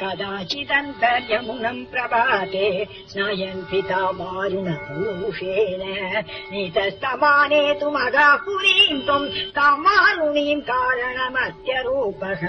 कदाचिदन्तर्यमुनम् प्रभाते स्नायन् पिता मारुणपूषेण नितस्तमानेतुमघापुरीम् त्वम् सा त्वम् तामारुणीम् कारणमत्यरूपः